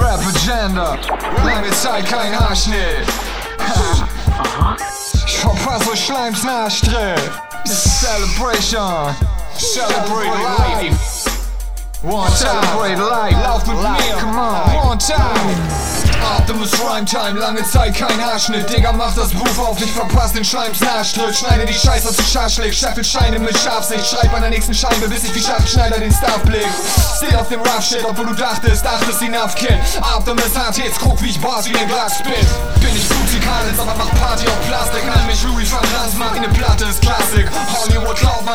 Rap Agenda. Lange Zeit kein Haarschnitt. Ich verpasse euch Schleims Nachstritt. Celebration. Celebrate life. One time. Celebrate life. Lauf mit mir. Come on. One time. Optimus Rhyme Time, lange Zeit kein Haarschnitt. Digga, mach das Buch auf, ich verpass den Schleims Nachstritt. Schneide die Scheiße zu Schaschlik, scheffel Scheine mit Scharfsicht. Schreib an der nächsten Scheibe, bis ich wie Schachtschneider den Star blick. Steh auf dem Rough Shit, obwohl du dachtest, dachtest enough Kid. Optimus hat jetzt, guck wie ich Bars wie ein Glas spin. Bin ich Musikalisch, aber mach Party auf Plastik. Nenn mich Louis van Rans, mach eine Platte, ist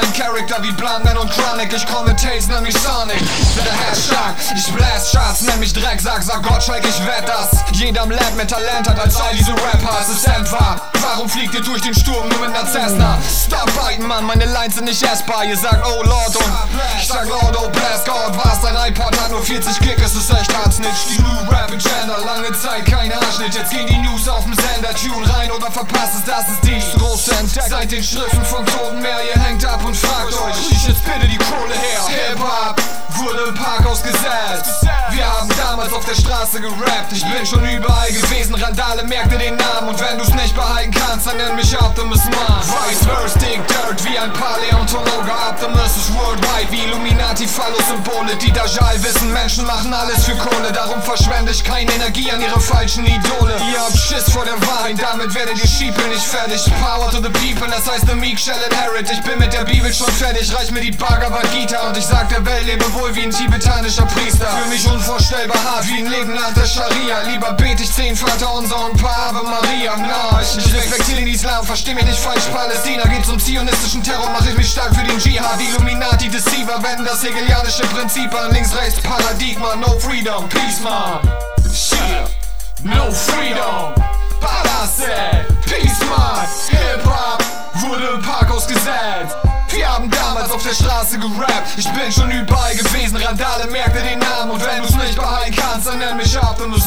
Mein Charakter wie Blondman und Chronic. Ich komme Tates, nenn mich Sonic. Bin der Hashtag, ich blast Charts, nenn mich Drecksack, sag Gottschalk, ich wett das. Jeder am Lab mit Talent hat als all diese Rapper, es ist einfach. Warum fliegt ihr durch den Sturm nur mit ner Cessna? Stop biting, Mann, meine Lines sind nicht essbar. Ihr sagt oh Lord und ich sag Lord, oh bless God. Was, dein iPod hat nur 40 Klick, es ist echt hart Snitch. Die New Rap Agenda, lange Zeit Jetzt gehen die News auf dem Sender, Tune rein oder verpasst es, das ist die große Entdeckung. Seit den Schriften von Toten Meer, ihr hängt ab und fragt euch, ich jetzt bitte die Kohle her. Hip-Hop wurde im Parkhaus gesetzt. Der Straße gerappt. Ich bin schon überall gewesen, Randale merkte den Namen. Und wenn du's nicht behalten kannst, dann nenn mich Optimus Mars. Vice verse, Dick Dirt wie ein Paläontologe. Optimus ist worldwide wie Illuminati, Phallus-Symbole. Die Dajal wissen, Menschen machen alles für Kohle. Darum verschwende ich keine Energie an ihre falschen Idole. Ihr habt Schiss vor der Wahrheit, damit werdet ihr Schiepel nicht fertig. Power to the people, das heißt the meek shall inherit. Ich bin mit der Bibel schon fertig, reich mir die Bhagavad Gita. Und ich sag der Welt, lebe wohl wie ein tibetanischer Priester. Für mich unvorstellbar hart wie ein Leben nach der Scharia. Lieber bete ich zehn Vater unser und paar Ave Maria. Na, ich, ich respektiere den Islam, versteh mich nicht falsch. Palästina geht zum zionistischen Terror, mach ich mich stark für den Dschihad. Illuminati Deceiver wenden das hegelianische Prinzip an. Links, rechts, Paradigma, no freedom, peace, man. No freedom. Palace, peace, man. Hip-Hop wurde im Parkhaus gesetzt. Wir haben damals auf der Straße gerappt. Ich bin schon überall gewesen, Randale merkte den Namen. Und wenn du's